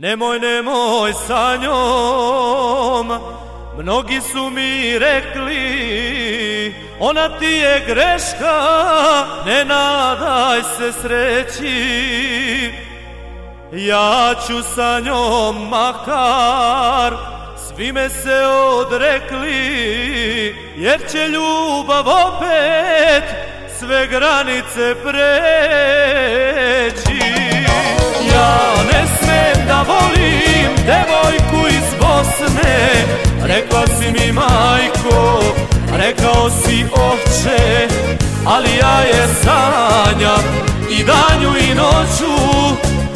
Nemoj, nemoj sa njom, mnogi su mi rekli, ona ti je greška, ne nadaj se sreći. Ja ću sa njom makar, svi me se odrekli, jer će ljubav opet sve granice preći. Majko, rekao si oče, ali ja je sanjam i danju i noću,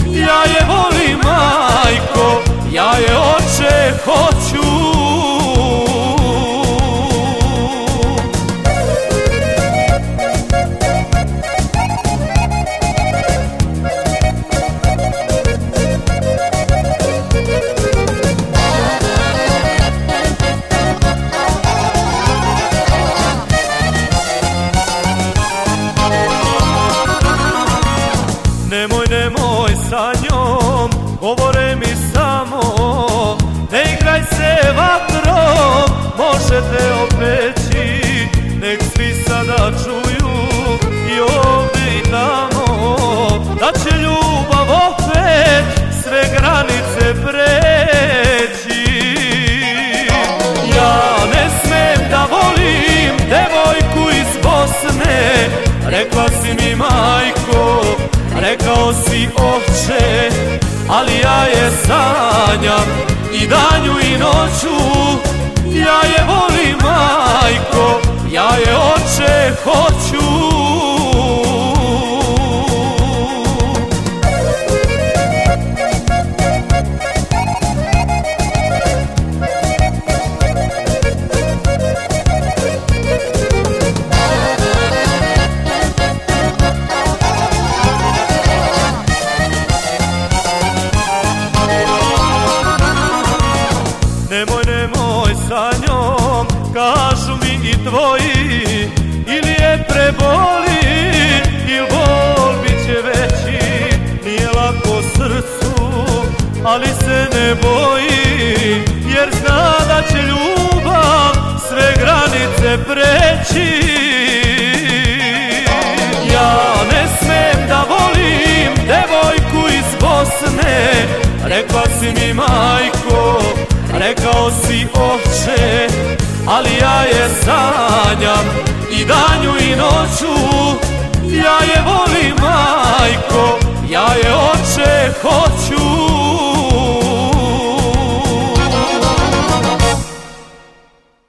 ja je volim majko, ja je oče hoću. Govore mi samo Ne igraj se vatrom, možete opeći je sanjam I danju i noću, ja je volim ne boji Jer zna da će ljubav sve granice preći. Ja ne smem da volim devojku iz Bosne Rekla si mi majko, rekao si oče Ali ja je sanjam i danju i noću